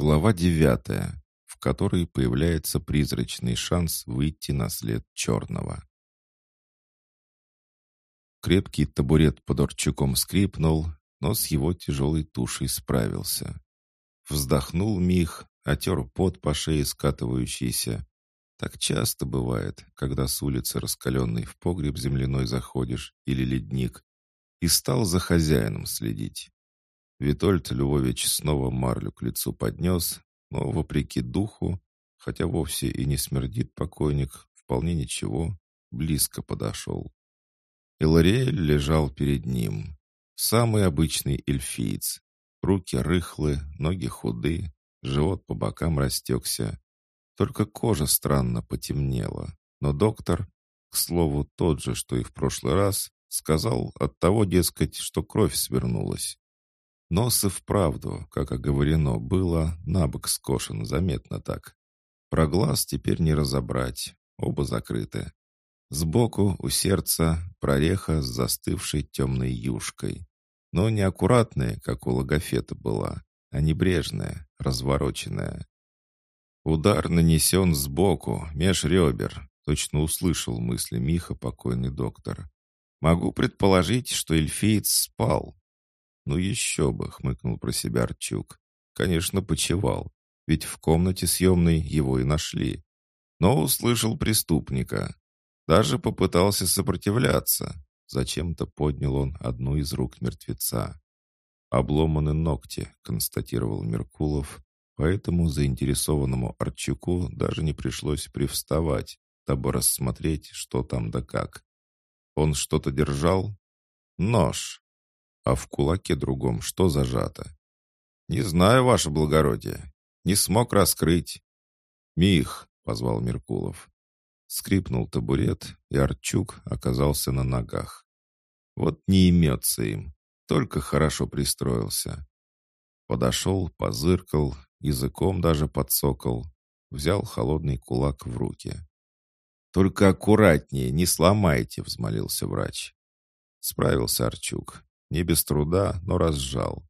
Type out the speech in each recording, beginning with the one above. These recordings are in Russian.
Глава девятая, в которой появляется призрачный шанс выйти на след черного. Крепкий табурет под Орчуком скрипнул, но с его тяжелой тушей справился. Вздохнул Мих, отер пот по шее скатывающийся. Так часто бывает, когда с улицы раскаленной в погреб земляной заходишь или ледник, и стал за хозяином следить. Витольд Львович снова марлю к лицу поднес, но, вопреки духу, хотя вовсе и не смердит покойник, вполне ничего, близко подошел. Илариэль лежал перед ним. Самый обычный эльфиец. Руки рыхлы, ноги худы, живот по бокам растекся. Только кожа странно потемнела. Но доктор, к слову, тот же, что и в прошлый раз, сказал от того, дескать, что кровь свернулась. Нос и вправду, как оговорено было, набок скошен, заметно так. Про глаз теперь не разобрать, оба закрыты. Сбоку, у сердца, прореха с застывшей темной юшкой. Но не аккуратная, как у логофета была, а небрежная, развороченная. Удар нанесен сбоку, меж ребер, точно услышал мысли Миха покойный доктор. Могу предположить, что эльфиец спал. Ну еще бы, хмыкнул про себя Арчук. Конечно, почевал, ведь в комнате съемной его и нашли. Но услышал преступника. Даже попытался сопротивляться. Зачем-то поднял он одну из рук мертвеца. «Обломаны ногти», — констатировал Меркулов, поэтому заинтересованному Арчуку даже не пришлось привставать, дабы рассмотреть, что там да как. Он что-то держал? Нож. А в кулаке другом что зажато? «Не знаю, ваше благородие. Не смог раскрыть». «Мих», — позвал Меркулов. Скрипнул табурет, и Арчук оказался на ногах. Вот не имется им, только хорошо пристроился. Подошел, позыркал, языком даже подсокал, взял холодный кулак в руки. «Только аккуратнее, не сломайте», — взмолился врач. Справился Арчук. Не без труда, но разжал.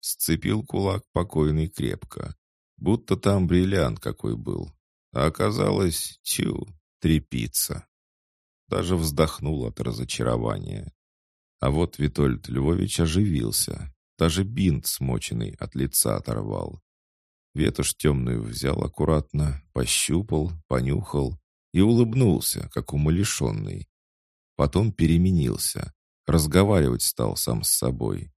Сцепил кулак покойный крепко. Будто там бриллиант какой был. А оказалось, тю, трепица. Даже вздохнул от разочарования. А вот Витольд Львович оживился. Даже бинт смоченный от лица оторвал. Ветошь темную взял аккуратно, пощупал, понюхал и улыбнулся, как умалишенный. Потом переменился. Разговаривать стал сам с собой.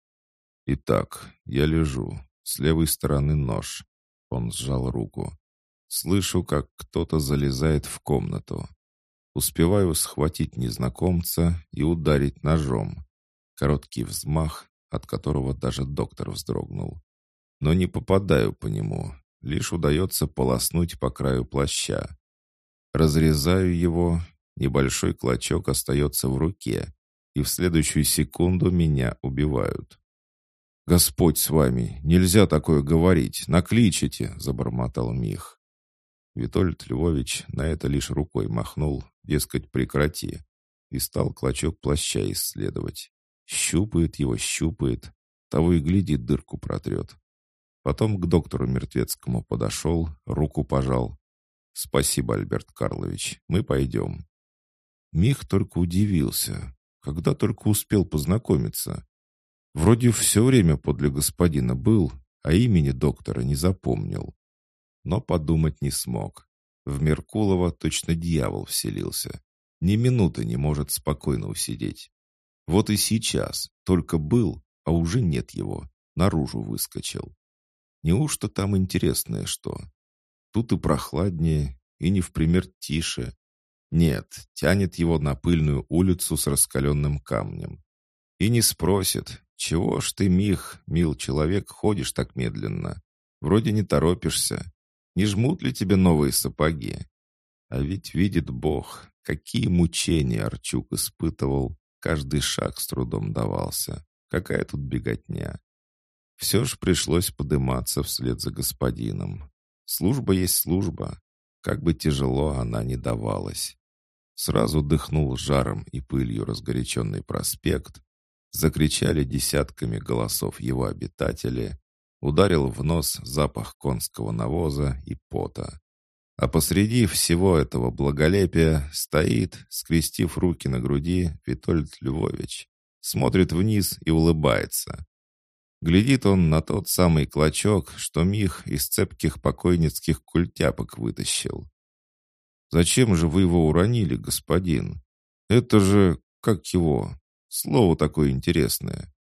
«Итак, я лежу. С левой стороны нож». Он сжал руку. Слышу, как кто-то залезает в комнату. Успеваю схватить незнакомца и ударить ножом. Короткий взмах, от которого даже доктор вздрогнул. Но не попадаю по нему, лишь удается полоснуть по краю плаща. Разрезаю его, небольшой клочок остается в руке, и в следующую секунду меня убивают. «Господь с вами! Нельзя такое говорить! Накличите!» — забормотал Мих. Витольд Львович на это лишь рукой махнул, дескать, прекрати, и стал клочок плаща исследовать. Щупает его, щупает, того и глядит, дырку протрет. Потом к доктору Мертвецкому подошел, руку пожал. «Спасибо, Альберт Карлович, мы пойдем». Мих только удивился, когда только успел познакомиться. Вроде все время подле господина был, а имени доктора не запомнил но подумать не смог. В Меркулова точно дьявол вселился. Ни минуты не может спокойно усидеть. Вот и сейчас, только был, а уже нет его, наружу выскочил. Неужто там интересное что? Тут и прохладнее, и не в пример тише. Нет, тянет его на пыльную улицу с раскаленным камнем. И не спросит, чего ж ты, Мих, мил человек, ходишь так медленно? Вроде не торопишься. Не жмут ли тебе новые сапоги? А ведь видит Бог, какие мучения Арчук испытывал, каждый шаг с трудом давался. Какая тут беготня. Все ж пришлось подниматься вслед за господином. Служба есть служба, как бы тяжело она ни давалась. Сразу дыхнул жаром и пылью разгоряченный проспект, закричали десятками голосов его обитатели, Ударил в нос запах конского навоза и пота. А посреди всего этого благолепия стоит, скрестив руки на груди, Витольд Львович. Смотрит вниз и улыбается. Глядит он на тот самый клочок, что Мих из цепких покойницких культяпок вытащил. «Зачем же вы его уронили, господин? Это же, как его, слово такое интересное».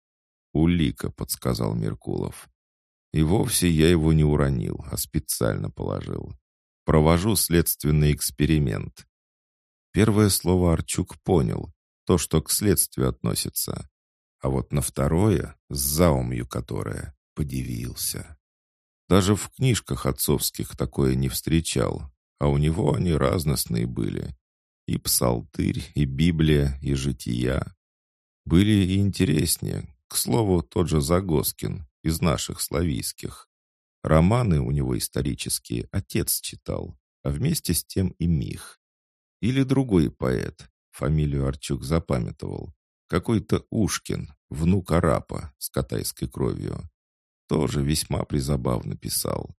«Улика», — подсказал Меркулов. «И вовсе я его не уронил, а специально положил. Провожу следственный эксперимент». Первое слово Арчук понял, то, что к следствию относится. А вот на второе, с заумью которое, подивился. Даже в книжках отцовских такое не встречал, а у него они разностные были. И псалтырь, и Библия, и жития. Были и интереснее. К слову, тот же Загоскин из наших славийских. Романы у него исторические отец читал, а вместе с тем и Мих. Или другой поэт, фамилию Арчук запамятовал. Какой-то Ушкин, внук арапа с катайской кровью. Тоже весьма призабавно писал.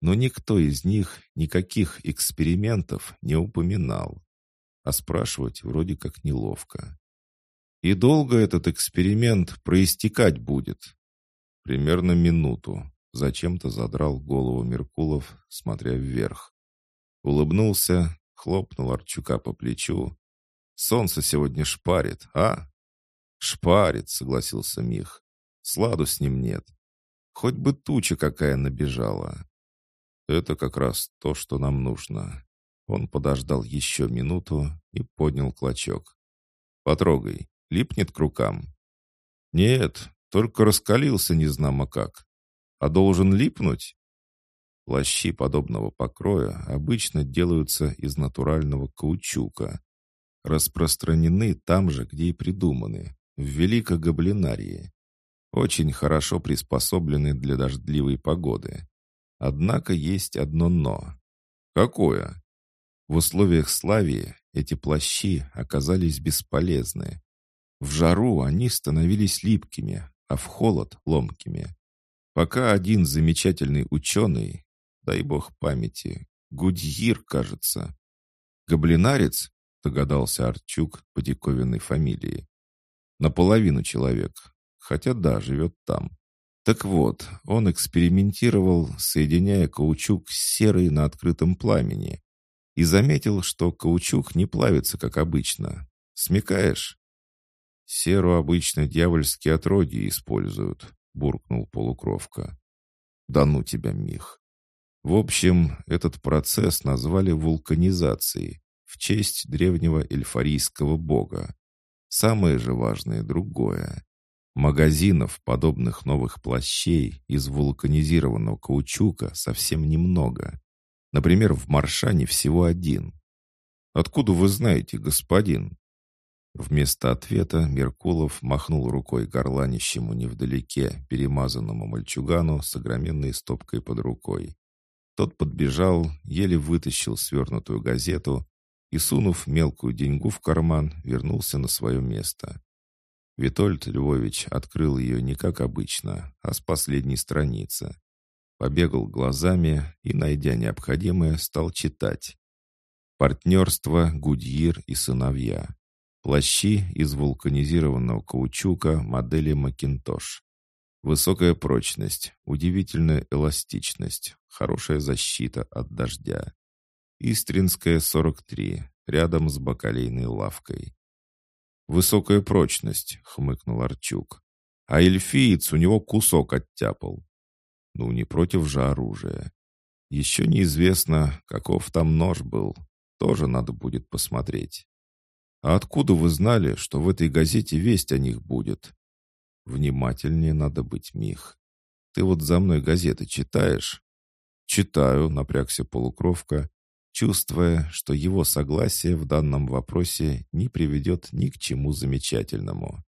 Но никто из них никаких экспериментов не упоминал. А спрашивать вроде как неловко. И долго этот эксперимент проистекать будет? Примерно минуту. Зачем-то задрал голову Меркулов, смотря вверх. Улыбнулся, хлопнул Арчука по плечу. «Солнце сегодня шпарит, а?» «Шпарит», — согласился Мих. «Сладу с ним нет. Хоть бы туча какая набежала». «Это как раз то, что нам нужно». Он подождал еще минуту и поднял клочок. «Потрогай, липнет к рукам». «Нет, только раскалился незнамо как. А должен липнуть?» Плащи подобного покроя обычно делаются из натурального каучука. Распространены там же, где и придуманы, в Великогаблинарии. Очень хорошо приспособлены для дождливой погоды. Однако есть одно «но». Какое? В условиях Славии эти плащи оказались бесполезны. В жару они становились липкими, а в холод — ломкими. Пока один замечательный ученый, дай бог памяти, Гудьир, кажется, гоблинарец, догадался Арчук по диковинной фамилии, Наполовину человек. Хотя да, живет там. Так вот, он экспериментировал, соединяя каучук с серой на открытом пламени. И заметил, что каучук не плавится, как обычно. Смекаешь? «Серу обычно дьявольские отродья используют», — буркнул полукровка. «Да ну тебя, Мих!» В общем, этот процесс назвали вулканизацией в честь древнего эльфарийского бога. Самое же важное другое. Магазинов, подобных новых плащей из вулканизированного каучука, совсем немного. Например, в Маршане всего один. «Откуда вы знаете, господин?» Вместо ответа Меркулов махнул рукой горланищему невдалеке, перемазанному мальчугану с огроменной стопкой под рукой. Тот подбежал, еле вытащил свернутую газету и, сунув мелкую деньгу в карман, вернулся на свое место. Витольд Львович открыл ее не как обычно, а с последней страницы. Побегал глазами и, найдя необходимое, стал читать. Партнерство «Гудьир и сыновья». Плащи из вулканизированного каучука модели «Макинтош». Высокая прочность, удивительная эластичность, хорошая защита от дождя. Истринская, 43, рядом с бакалейной лавкой. «Высокая прочность», — хмыкнул Арчук. «А эльфиец у него кусок оттяпал». «Ну, не против же оружия. Еще неизвестно, каков там нож был. Тоже надо будет посмотреть». «А откуда вы знали, что в этой газете весть о них будет?» «Внимательнее надо быть, Мих. Ты вот за мной газеты читаешь?» «Читаю», — напрягся полукровка чувствуя, что его согласие в данном вопросе не приведет ни к чему замечательному.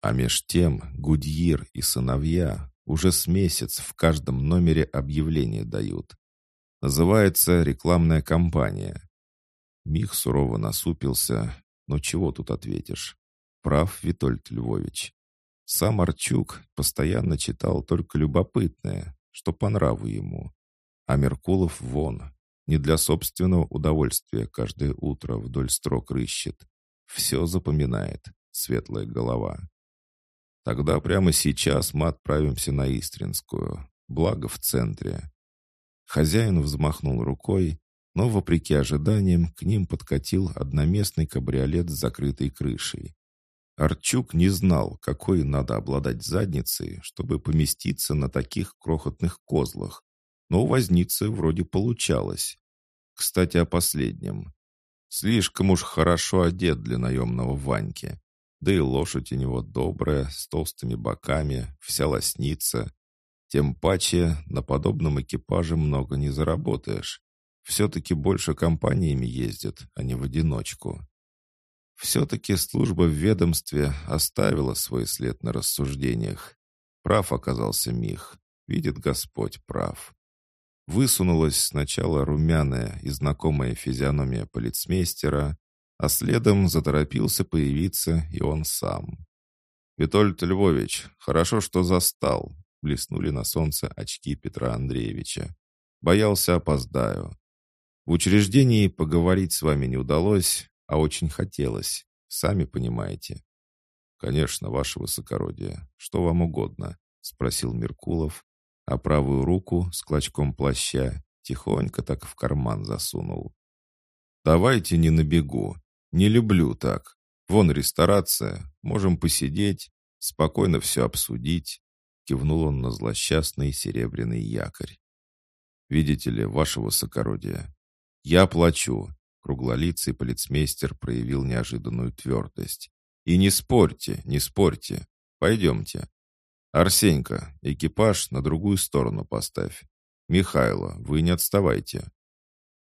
А меж тем Гудьир и сыновья уже с месяц в каждом номере объявление дают. Называется рекламная кампания. Мих сурово насупился, но чего тут ответишь? Прав Витольд Львович. Сам Арчук постоянно читал только любопытное, что по нраву ему. А Меркулов вон, не для собственного удовольствия каждое утро вдоль строк рыщет. Все запоминает, светлая голова. Тогда прямо сейчас мы отправимся на Истринскую, благо в центре. Хозяин взмахнул рукой, но, вопреки ожиданиям, к ним подкатил одноместный кабриолет с закрытой крышей. Арчук не знал, какой надо обладать задницей, чтобы поместиться на таких крохотных козлах, но у возницы вроде получалось. Кстати, о последнем. Слишком уж хорошо одет для наемного Ваньки. Да и лошадь у него добрая, с толстыми боками, вся лоснится. Тем паче на подобном экипаже много не заработаешь. Все-таки больше компаниями ездят, а не в одиночку. Все-таки служба в ведомстве оставила свой след на рассуждениях. Прав оказался Мих. Видит Господь прав. Высунулась сначала румяная и знакомая физиономия полицмейстера, а следом заторопился появиться и он сам. «Витольд Львович, хорошо, что застал», — блеснули на солнце очки Петра Андреевича. «Боялся, опоздаю. В учреждении поговорить с вами не удалось, а очень хотелось, сами понимаете». «Конечно, ваше высокородие. Что вам угодно?» — спросил Меркулов, а правую руку с клочком плаща тихонько так в карман засунул. «Давайте не на бегу. Не люблю так. Вон ресторация, можем посидеть, спокойно все обсудить», кивнул он на злосчастный серебряный якорь. «Видите ли, ваше высокородие, я плачу», круглолицый полицмейстер проявил неожиданную твердость. «И не спорьте, не спорьте. Пойдемте. «Арсенька, экипаж на другую сторону поставь. Михайло, вы не отставайте».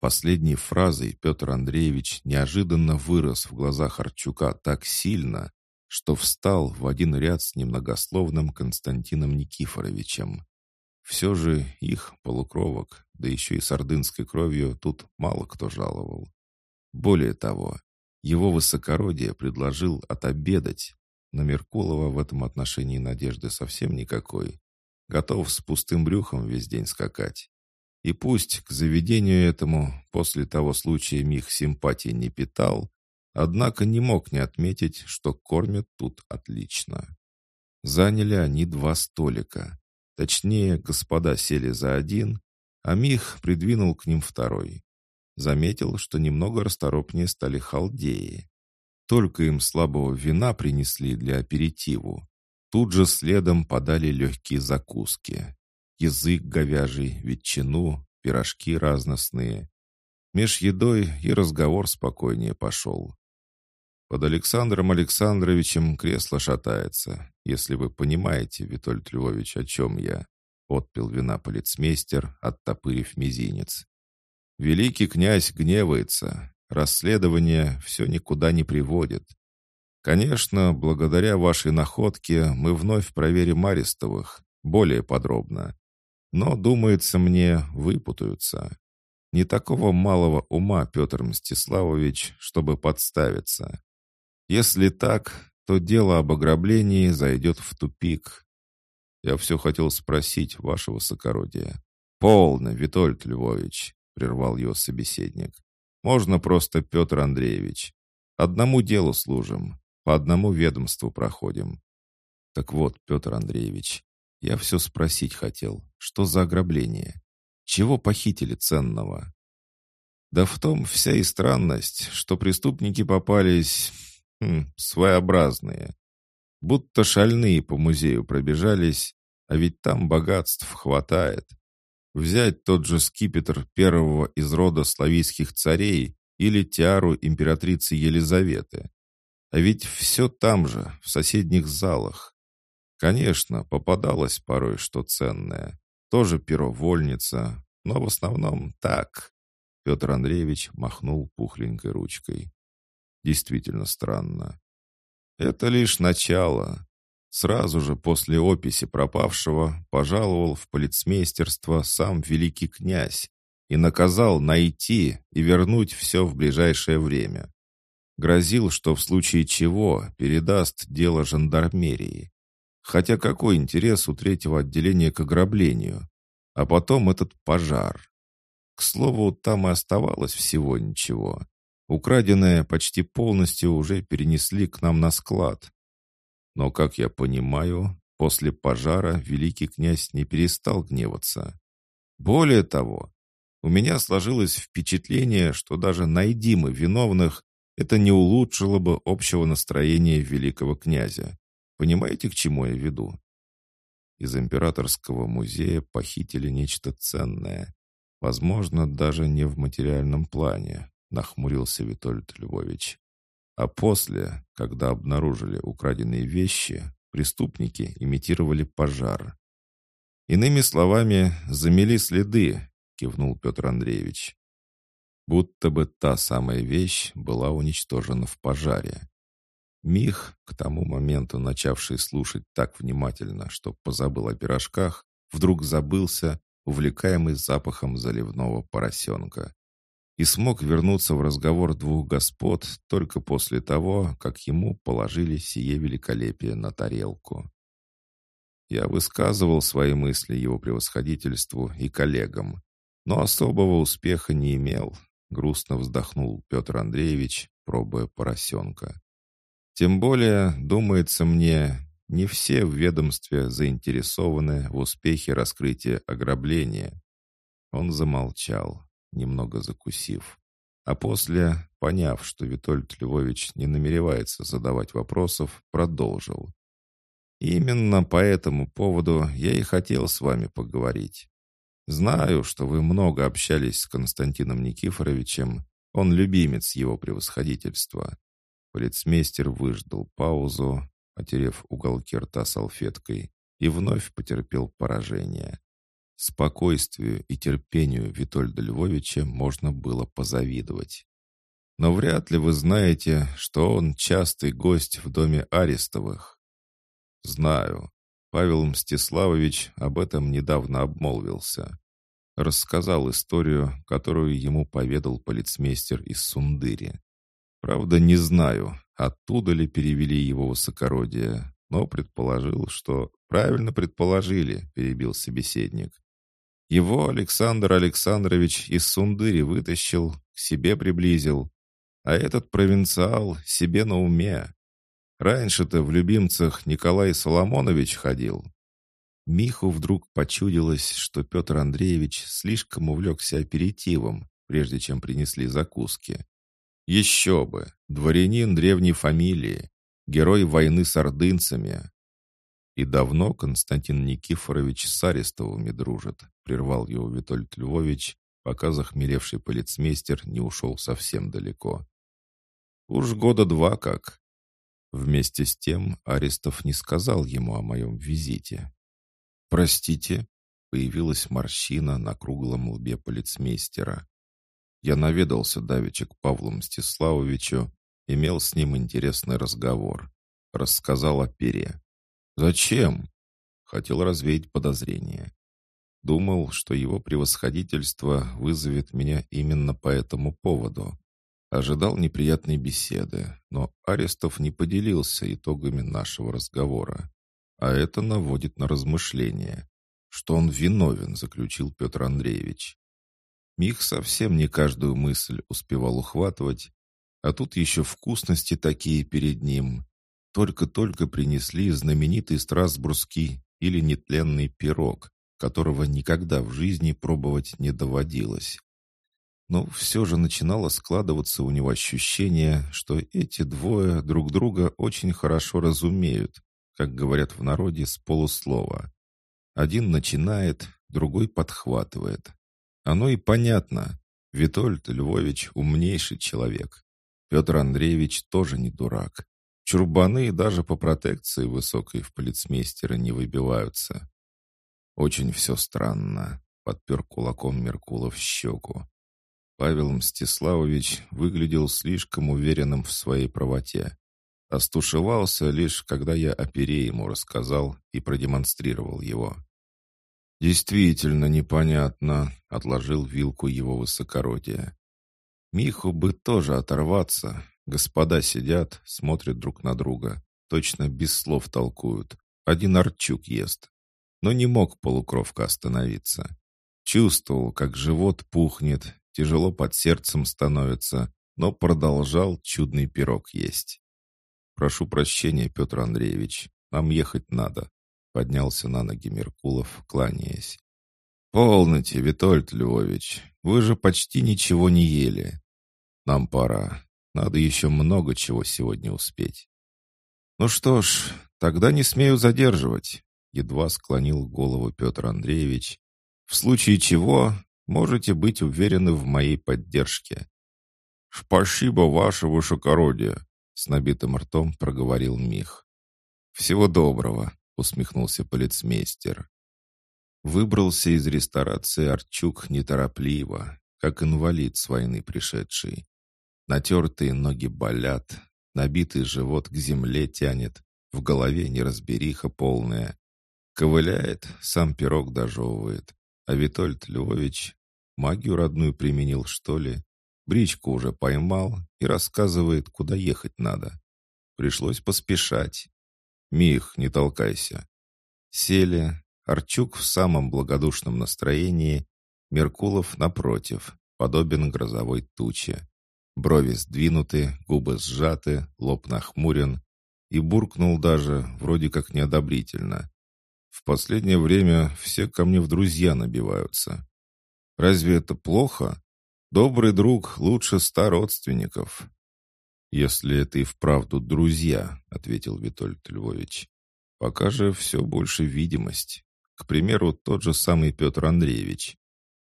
Последней фразой Петр Андреевич неожиданно вырос в глазах Арчука так сильно, что встал в один ряд с немногословным Константином Никифоровичем. Все же их, полукровок, да еще и с ордынской кровью, тут мало кто жаловал. Более того, его высокородие предложил отобедать, на Меркулова в этом отношении надежды совсем никакой. Готов с пустым брюхом весь день скакать. И пусть к заведению этому после того случая Мих симпатии не питал, однако не мог не отметить, что кормят тут отлично. Заняли они два столика. Точнее, господа сели за один, а Мих придвинул к ним второй. Заметил, что немного расторопнее стали халдеи. Только им слабого вина принесли для аперитиву. Тут же следом подали легкие закуски. Язык говяжий, ветчину, пирожки разностные. Меж едой и разговор спокойнее пошел. Под Александром Александровичем кресло шатается, если вы понимаете, Витольд Львович, о чем я. Отпил вина полицмейстер, оттопырив мизинец. Великий князь гневается, Расследование все никуда не приводит. Конечно, благодаря вашей находке мы вновь проверим Арестовых, более подробно. Но, думается мне, выпутаются. Не такого малого ума Петр Мстиславович, чтобы подставиться. Если так, то дело об ограблении зайдет в тупик. Я все хотел спросить, ваше высокородие. «Полно, Витольд Львович», — прервал его собеседник. Можно просто Петр Андреевич. Одному делу служим, по одному ведомству проходим. Так вот, Петр Андреевич, я все спросить хотел. Что за ограбление? Чего похитили ценного? Да в том вся и странность, что преступники попались хм, своеобразные. Будто шальные по музею пробежались, а ведь там богатств хватает. Взять тот же скипетр первого из рода славийских царей или тиару императрицы Елизаветы. А ведь все там же, в соседних залах. Конечно, попадалось порой что ценное. Тоже перо вольница, но в основном так. Петр Андреевич махнул пухленькой ручкой. Действительно странно. Это лишь начало. Сразу же после описи пропавшего пожаловал в полицмейстерство сам великий князь и наказал найти и вернуть все в ближайшее время. Грозил, что в случае чего передаст дело жандармерии. Хотя какой интерес у третьего отделения к ограблению? А потом этот пожар. К слову, там и оставалось всего ничего. Украденное почти полностью уже перенесли к нам на склад. Но, как я понимаю, после пожара великий князь не перестал гневаться. Более того, у меня сложилось впечатление, что даже найди мы виновных, это не улучшило бы общего настроения великого князя. Понимаете, к чему я веду? Из императорского музея похитили нечто ценное. Возможно, даже не в материальном плане, нахмурился Витольд Львович. А после, когда обнаружили украденные вещи, преступники имитировали пожар. Иными словами, замели следы, кивнул Петр Андреевич. Будто бы та самая вещь была уничтожена в пожаре. Мих, к тому моменту начавший слушать так внимательно, что позабыл о пирожках, вдруг забылся, увлекаемый запахом заливного поросенка. И смог вернуться в разговор двух господ только после того, как ему положили сие великолепие на тарелку. Я высказывал свои мысли его превосходительству и коллегам, но особого успеха не имел, грустно вздохнул Петр Андреевич, пробуя поросенка. Тем более, думается мне, не все в ведомстве заинтересованы в успехе раскрытия ограбления. Он замолчал, немного закусив. А после, поняв, что Витольд Львович не намеревается задавать вопросов, продолжил. «Именно по этому поводу я и хотел с вами поговорить. Знаю, что вы много общались с Константином Никифоровичем. Он любимец его превосходительства. Полицмейстер выждал паузу, отерев уголки рта салфеткой, и вновь потерпел поражение. Спокойствию и терпению Витольда Львовича можно было позавидовать. Но вряд ли вы знаете, что он частый гость в доме Арестовых. Знаю. Павел Мстиславович об этом недавно обмолвился. Рассказал историю, которую ему поведал полицмейстер из Сундыри. Правда, не знаю, оттуда ли перевели его высокородие, но предположил, что... Правильно предположили, перебил собеседник. Его Александр Александрович из Сундыри вытащил, к себе приблизил, а этот провинциал себе на уме. Раньше-то в любимцах Николай Соломонович ходил. Миху вдруг почудилось, что Петр Андреевич слишком увлекся аперитивом, прежде чем принесли закуски. Еще бы! Дворянин древней фамилии, герой войны с ордынцами. И давно Константин Никифорович с Арестовыми дружит, прервал его Витольд Львович, пока захмелевший полицмейстер не ушел совсем далеко. Уж года два как. Вместе с тем Арестов не сказал ему о моем визите. «Простите?» — появилась морщина на круглом лбе полицмейстера. Я наведался давеча к Павлу Мстиславовичу, имел с ним интересный разговор. Рассказал о пере. «Зачем?» Хотел развеять подозрения. Думал, что его превосходительство вызовет меня именно по этому поводу. Ожидал неприятной беседы, но Арестов не поделился итогами нашего разговора. А это наводит на размышления. Что он виновен, заключил Петр Андреевич. Мих совсем не каждую мысль успевал ухватывать, а тут еще вкусности такие перед ним. Только-только принесли знаменитый страсбургский или нетленный пирог, которого никогда в жизни пробовать не доводилось. Но все же начинало складываться у него ощущение, что эти двое друг друга очень хорошо разумеют, как говорят в народе с полуслова. Один начинает, другой подхватывает. Оно и понятно. Витольд Львович умнейший человек. Петр Андреевич тоже не дурак. Чурбаны даже по протекции высокой в полицмейстера не выбиваются. Очень все странно. Подпер кулаком Меркулов щеку. Павел Мстиславович выглядел слишком уверенным в своей правоте. Остушевался лишь, когда я о пере ему рассказал и продемонстрировал его. «Действительно непонятно», — отложил вилку его высокородие. «Миху бы тоже оторваться. Господа сидят, смотрят друг на друга, точно без слов толкуют. один Арчук ест. Но не мог полукровка остановиться. Чувствовал, как живот пухнет, тяжело под сердцем становится, но продолжал чудный пирог есть. «Прошу прощения, Петр Андреевич, нам ехать надо», — поднялся на ноги Меркулов, кланяясь. «Полноте, Витольд Львович, вы же почти ничего не ели. Нам пора. Надо еще много чего сегодня успеть». «Ну что ж, тогда не смею задерживать», — едва склонил голову Петр Андреевич. «В случае чего можете быть уверены в моей поддержке». «Спасибо, ваше высокородие», — с набитым ртом проговорил Мих. «Всего доброго», — усмехнулся полицмейстер. Выбрался из ресторации Арчук неторопливо, как инвалид с войны пришедший. Натертые ноги болят, набитый живот к земле тянет, в голове неразбериха полная. Ковыляет, сам пирог дожевывает. А Витольд Львович магию родную применил, что ли? Бричку уже поймал и рассказывает, куда ехать надо. Пришлось поспешать. «Мих, не толкайся». Сели, Арчук в самом благодушном настроении, Меркулов напротив, подобен грозовой туче. Брови сдвинуты, губы сжаты, лоб нахмурен и буркнул даже, вроде как неодобрительно. В последнее время все ко мне в друзья набиваются. Разве это плохо? Добрый друг лучше ста родственников. Если это и вправду друзья, ответил Витольд Львович. Пока же все больше видимость. К примеру, тот же самый Петр Андреевич.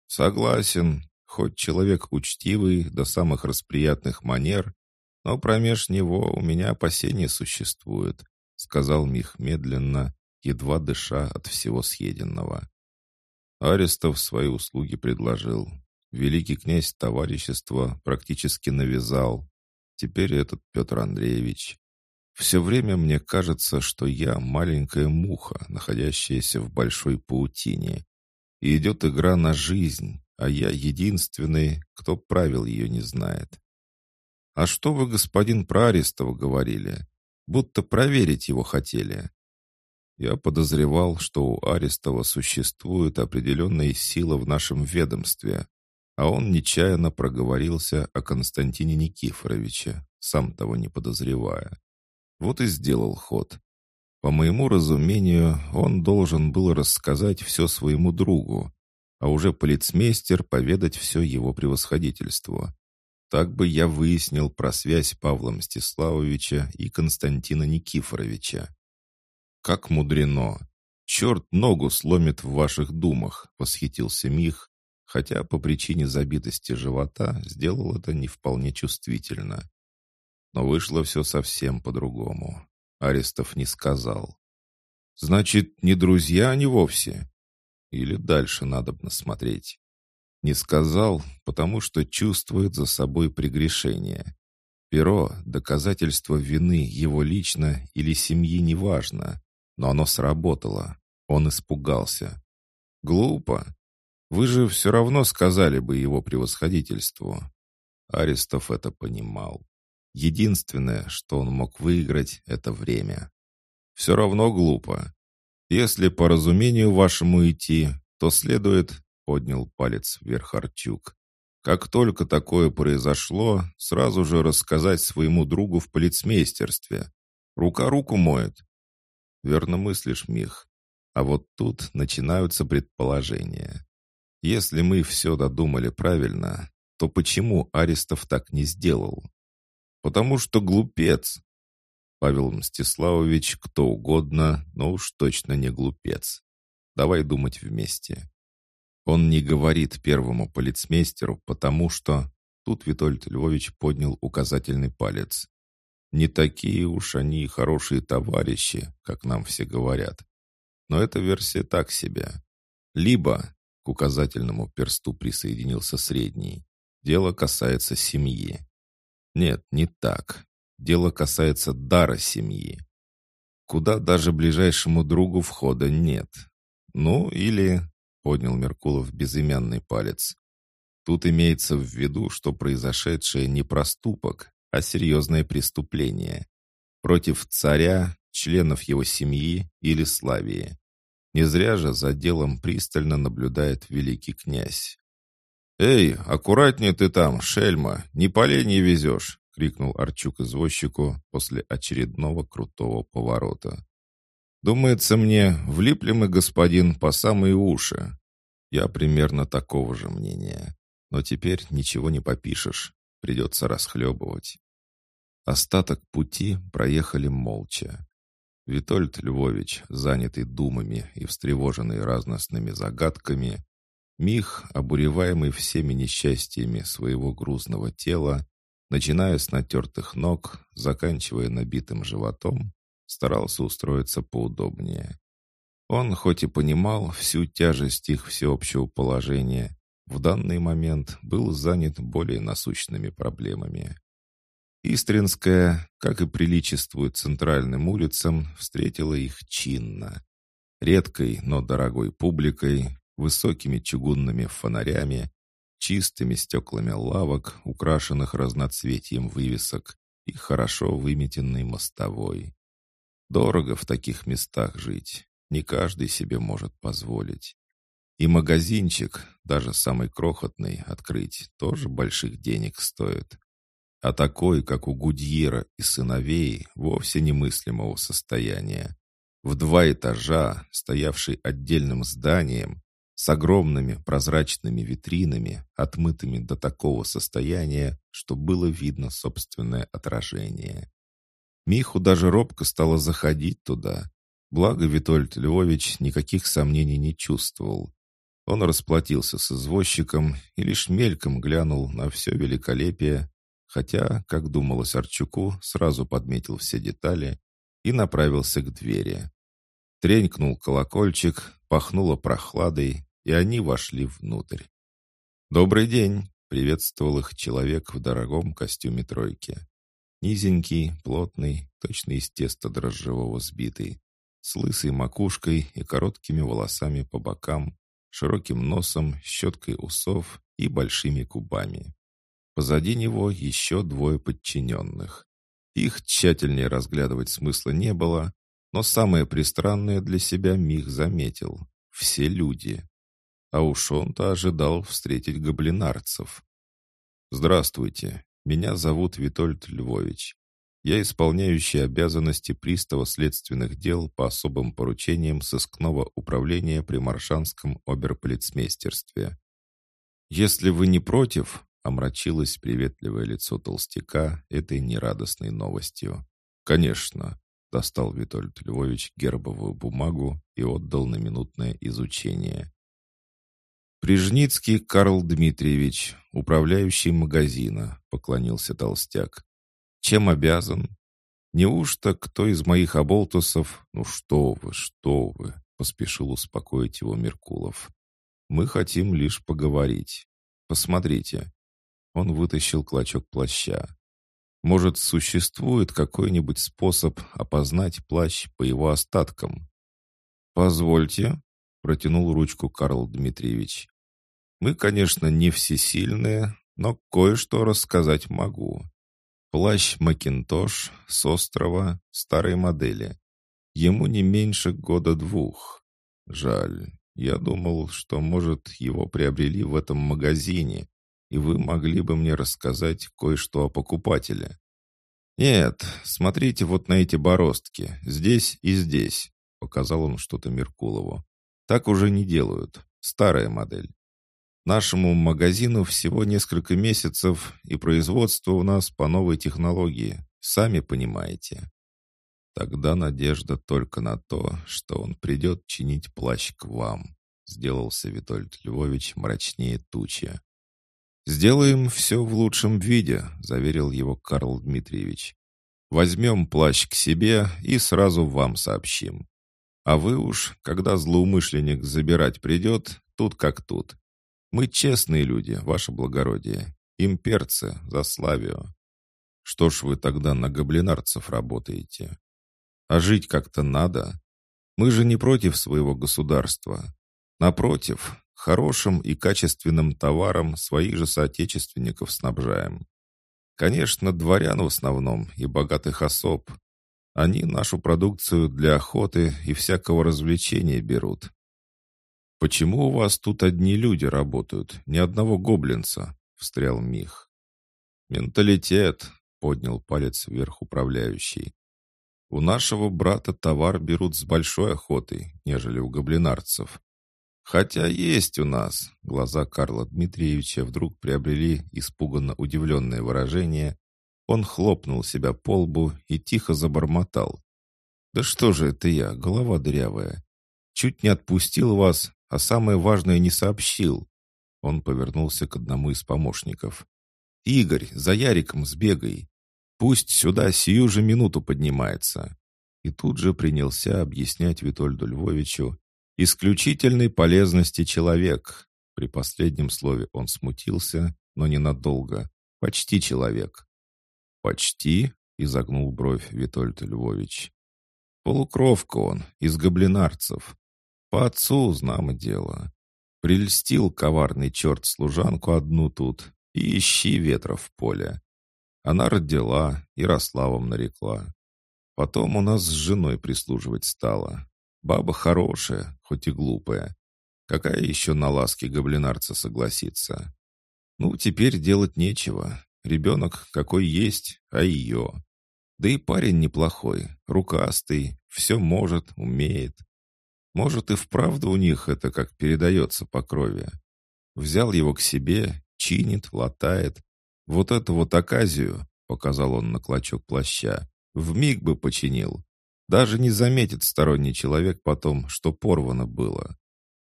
Согласен, хоть человек учтивый до самых расприятных манер, но промеж него у меня опасения существуют, сказал Мих медленно, едва дыша от всего съеденного. Арестов свои услуги предложил. Великий князь товарищества практически навязал. Теперь этот Петр Андреевич. Все время мне кажется, что я маленькая муха, находящаяся в большой паутине. И идет игра на жизнь, а я единственный, кто правил ее не знает. «А что вы, господин Прарестова, говорили? Будто проверить его хотели». Я подозревал, что у Арестова существует определенная сила в нашем ведомстве, а он нечаянно проговорился о Константине Никифоровиче, сам того не подозревая. Вот и сделал ход. По моему разумению, он должен был рассказать все своему другу, а уже полицмейстер поведать все его превосходительству. Так бы я выяснил про связь Павла Мстиславовича и Константина Никифоровича. «Как мудрено! Черт ногу сломит в ваших думах!» — восхитился Мих, хотя по причине забитости живота сделал это не вполне чувствительно. Но вышло все совсем по-другому. Арестов не сказал. «Значит, не друзья они вовсе?» Или дальше надо бы смотреть. Не сказал, потому что чувствует за собой прегрешение. Перо — доказательство вины его лично или семьи неважно, но оно сработало. Он испугался. Глупо. Вы же все равно сказали бы его превосходительству. Арестов это понимал. Единственное, что он мог выиграть, это время. Все равно глупо. Если по разумению вашему идти, то следует, поднял палец вверх Арчук. Как только такое произошло, сразу же рассказать своему другу в полицмейстерстве. Рука руку моет. Верно мыслишь, Мих. А вот тут начинаются предположения. Если мы все додумали правильно, то почему Аристов так не сделал? Потому что глупец. Павел Мстиславович кто угодно, но уж точно не глупец. Давай думать вместе. Он не говорит первому полицмейстеру, потому что... Тут Витольд Львович поднял указательный палец. Не такие уж они хорошие товарищи, как нам все говорят. Но эта версия так себе. Либо к указательному персту присоединился средний. Дело касается семьи. Нет, не так. Дело касается дара семьи. Куда даже ближайшему другу входа нет. Ну, или, поднял Меркулов безымянный палец. Тут имеется в виду, что произошедшее не проступок, а серьезное преступление. Против царя, членов его семьи или Славии. Не зря же за делом пристально наблюдает великий князь. «Эй, аккуратнее ты там, шельма, не поленье везешь!» — крикнул Арчук извозчику после очередного крутого поворота. «Думается мне, влипли мы, господин, по самые уши. Я примерно такого же мнения. Но теперь ничего не попишешь, придется расхлебывать». Остаток пути проехали молча. Витольд Львович, занятый думами и встревоженный разностными загадками, Мих, обуреваемый всеми несчастьями своего грузного тела, начиная с натертых ног, заканчивая набитым животом, старался устроиться поудобнее. Он хоть и понимал всю тяжесть их всеобщего положения, в данный момент был занят более насущными проблемами. Истринская, как и приличествует центральным улицам, встретила их чинно. Редкой, но дорогой публикой, высокими чугунными фонарями, чистыми стеклами лавок, украшенных разноцветием вывесок, и хорошо выметенной мостовой. Дорого в таких местах жить, не каждый себе может позволить. И магазинчик, даже самый крохотный, открыть тоже больших денег стоит а такой, как у Гудьера и сыновей, вовсе немыслимого состояния. В два этажа, стоявший отдельным зданием, с огромными прозрачными витринами, отмытыми до такого состояния, что было видно собственное отражение. Миху даже робко стало заходить туда, благо Витольд Львович никаких сомнений не чувствовал. Он расплатился с извозчиком и лишь мельком глянул на все великолепие, хотя, как думалось Арчуку, сразу подметил все детали и направился к двери. Тренькнул колокольчик, пахнуло прохладой, и они вошли внутрь. «Добрый день!» — приветствовал их человек в дорогом костюме тройки. Низенький, плотный, точно из теста дрожжевого сбитый, с лысой макушкой и короткими волосами по бокам, широким носом, щеткой усов и большими кубами. Позади него еще двое подчиненных. Их тщательнее разглядывать смысла не было, но самое пристранное для себя Мих заметил. Все люди. А уж он-то ожидал встретить гоблинарцев. «Здравствуйте, меня зовут Витольд Львович. Я исполняющий обязанности пристава следственных дел по особым поручениям сыскного управления при Маршанском оберполицмейстерстве. Если вы не против, омрачилось приветливое лицо толстяка этой нерадостной новостью. «Конечно», — достал Витольд Львович гербовую бумагу и отдал на минутное изучение. «Прижницкий Карл Дмитриевич, управляющий магазина», — поклонился толстяк. «Чем обязан?» «Неужто кто из моих оболтусов...» «Ну что вы, что вы!» — поспешил успокоить его Меркулов. «Мы хотим лишь поговорить. Посмотрите, он вытащил клочок плаща. Может, существует какой-нибудь способ опознать плащ по его остаткам? «Позвольте», — протянул ручку Карл Дмитриевич. «Мы, конечно, не всесильные, но кое-что рассказать могу. Плащ Макинтош с острова старой модели. Ему не меньше года двух. Жаль, я думал, что, может, его приобрели в этом магазине, и вы могли бы мне рассказать кое-что о покупателе. Нет, смотрите вот на эти бороздки, здесь и здесь, показал он что-то Меркулову. Так уже не делают, старая модель. Нашему магазину всего несколько месяцев, и производство у нас по новой технологии, сами понимаете. Тогда надежда только на то, что он придет чинить плащ к вам, сделался Витольд Львович мрачнее тучи. «Сделаем все в лучшем виде», — заверил его Карл Дмитриевич. «Возьмем плащ к себе и сразу вам сообщим. А вы уж, когда злоумышленник забирать придет, тут как тут. Мы честные люди, ваше благородие, имперцы за славию. Что ж вы тогда на гоблинарцев работаете? А жить как-то надо. Мы же не против своего государства. Напротив, Хорошим и качественным товаром своих же соотечественников снабжаем. Конечно, дворян в основном и богатых особ. Они нашу продукцию для охоты и всякого развлечения берут. «Почему у вас тут одни люди работают, ни одного гоблинца?» — встрял Мих. «Менталитет», — поднял палец вверх управляющий. «У нашего брата товар берут с большой охотой, нежели у гоблинарцев. Хотя есть у нас». Глаза Карла Дмитриевича вдруг приобрели испуганно удивленное выражение. Он хлопнул себя по лбу и тихо забормотал. «Да что же это я, голова дырявая? Чуть не отпустил вас, а самое важное не сообщил». Он повернулся к одному из помощников. «Игорь, за Яриком сбегай. Пусть сюда сию же минуту поднимается». И тут же принялся объяснять Витольду Львовичу, Исключительной полезности человек. При последнем слове он смутился, но ненадолго. Почти человек. Почти, изогнул бровь Витольд Львович. Полукровка он, из гоблинарцев. По отцу знамо дело. Прельстил коварный черт служанку одну тут, и ищи ветра в поле. Она родила, Ярославом нарекла. Потом у нас с женой прислуживать стала. Баба хорошая, хоть и глупая. Какая еще на ласки гоблинарца согласится? Ну, теперь делать нечего. Ребенок какой есть, а ее. Да и парень неплохой, рукастый, все может, умеет. Может, и вправду у них это как передается по крови. Взял его к себе, чинит, латает. Вот эту вот оказию, показал он на клочок плаща, в миг бы починил. Даже не заметит сторонний человек потом, что порвано было.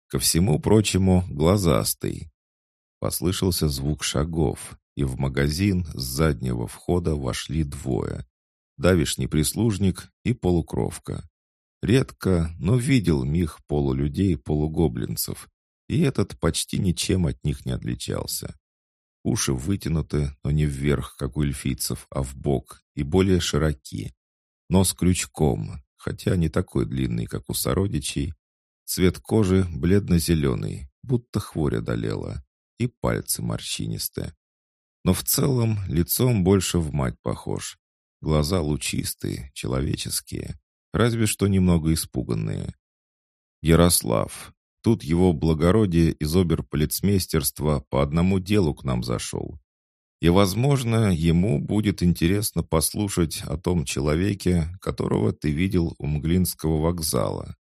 Ко всему прочему, глазастый. Послышался звук шагов, и в магазин с заднего входа вошли двое. Давишний прислужник и полукровка. Редко, но видел Мих полулюдей-полугоблинцев, и этот почти ничем от них не отличался. Уши вытянуты, но не вверх, как у эльфийцев, а в бок и более широки. Нос крючком, хотя не такой длинный, как у сородичей. Цвет кожи бледно-зеленый, будто хворь одолела, и пальцы морщинистые. Но в целом лицом больше в мать похож. Глаза лучистые, человеческие, разве что немного испуганные. Ярослав. Тут его благородие из оберполицмейстерства по одному делу к нам зашел. И, возможно, ему будет интересно послушать о том человеке, которого ты видел у Мглинского вокзала.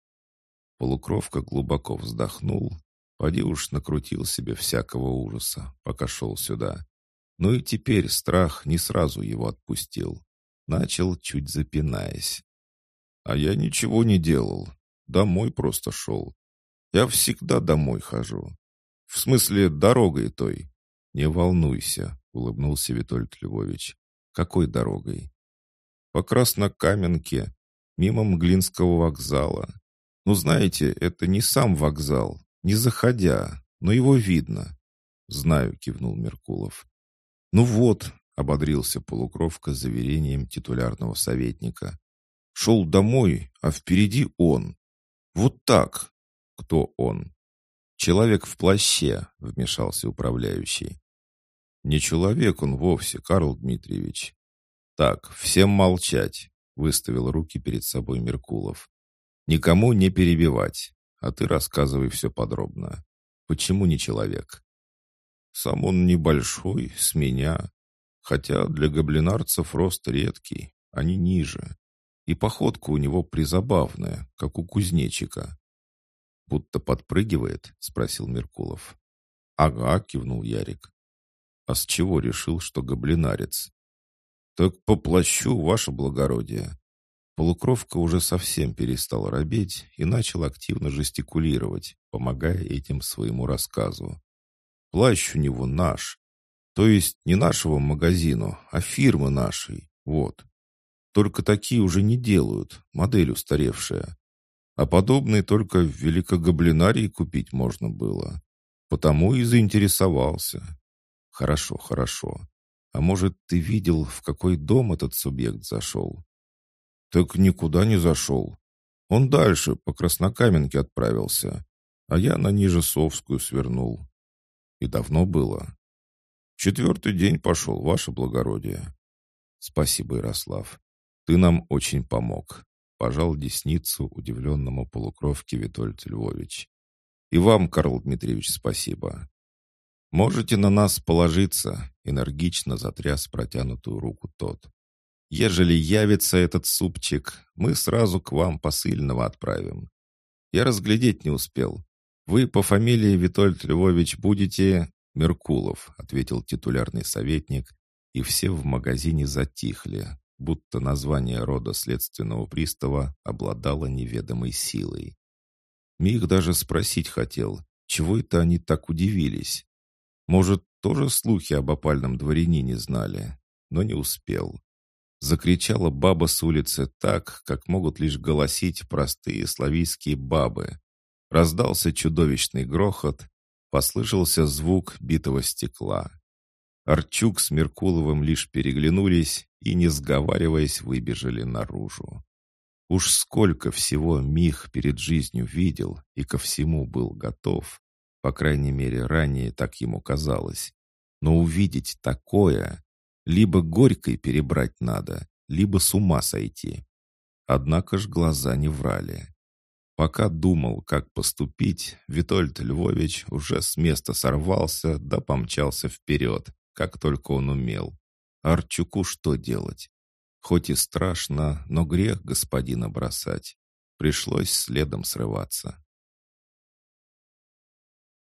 Полукровка глубоко вздохнул, поди уж накрутил себе всякого ужаса, пока шел сюда. Ну и теперь страх не сразу его отпустил. Начал, чуть запинаясь. А я ничего не делал. Домой просто шел. Я всегда домой хожу. В смысле, дорогой той. Не волнуйся, — улыбнулся Витольд Львович. «Какой дорогой?» «По Краснокаменке, мимо Мглинского вокзала. Ну, знаете, это не сам вокзал, не заходя, но его видно». «Знаю», — кивнул Меркулов. «Ну вот», — ободрился полукровка заверением титулярного советника. «Шел домой, а впереди он. Вот так». «Кто он?» «Человек в плаще», — вмешался управляющий. «Не человек он вовсе, Карл Дмитриевич». «Так, всем молчать», — выставил руки перед собой Меркулов. «Никому не перебивать, а ты рассказывай все подробно. Почему не человек?» «Сам он небольшой, с меня. Хотя для гоблинарцев рост редкий, они ниже. И походка у него призабавная, как у кузнечика». «Будто подпрыгивает?» — спросил Меркулов. «Ага», — кивнул Ярик. А с чего решил, что гоблинарец? Так по плащу, ваше благородие. Полукровка уже совсем перестал робеть и начал активно жестикулировать, помогая этим своему рассказу. Плащ у него наш. То есть не нашего магазину, а фирмы нашей. Вот. Только такие уже не делают, модель устаревшая. А подобные только в Великогоблинарии купить можно было. Потому и заинтересовался. «Хорошо, хорошо. А может, ты видел, в какой дом этот субъект зашел?» «Так никуда не зашел. Он дальше, по Краснокаменке отправился, а я на Нижесовскую свернул. И давно было?» «Четвертый день пошел, ваше благородие». «Спасибо, Ярослав. Ты нам очень помог», — пожал десницу удивленному полукровке Витольд Львович. «И вам, Карл Дмитриевич, спасибо. «Можете на нас положиться», — энергично затряс протянутую руку тот. «Ежели явится этот супчик, мы сразу к вам посыльного отправим. Я разглядеть не успел. Вы по фамилии Витольд Львович будете...» «Меркулов», — ответил титулярный советник, и все в магазине затихли, будто название рода следственного пристава обладало неведомой силой. Мих даже спросить хотел, чего это они так удивились. Может, тоже слухи об опальном дворянине знали, но не успел. Закричала баба с улицы так, как могут лишь голосить простые славийские бабы. Раздался чудовищный грохот, послышался звук битого стекла. Арчук с Меркуловым лишь переглянулись и, не сговариваясь, выбежали наружу. Уж сколько всего Мих перед жизнью видел и ко всему был готов, по крайней мере, ранее так ему казалось. Но увидеть такое... Либо горькой перебрать надо, либо с ума сойти. Однако ж глаза не врали. Пока думал, как поступить, Витольд Львович уже с места сорвался да помчался вперед, как только он умел. Арчуку что делать? Хоть и страшно, но грех господина бросать. Пришлось следом срываться.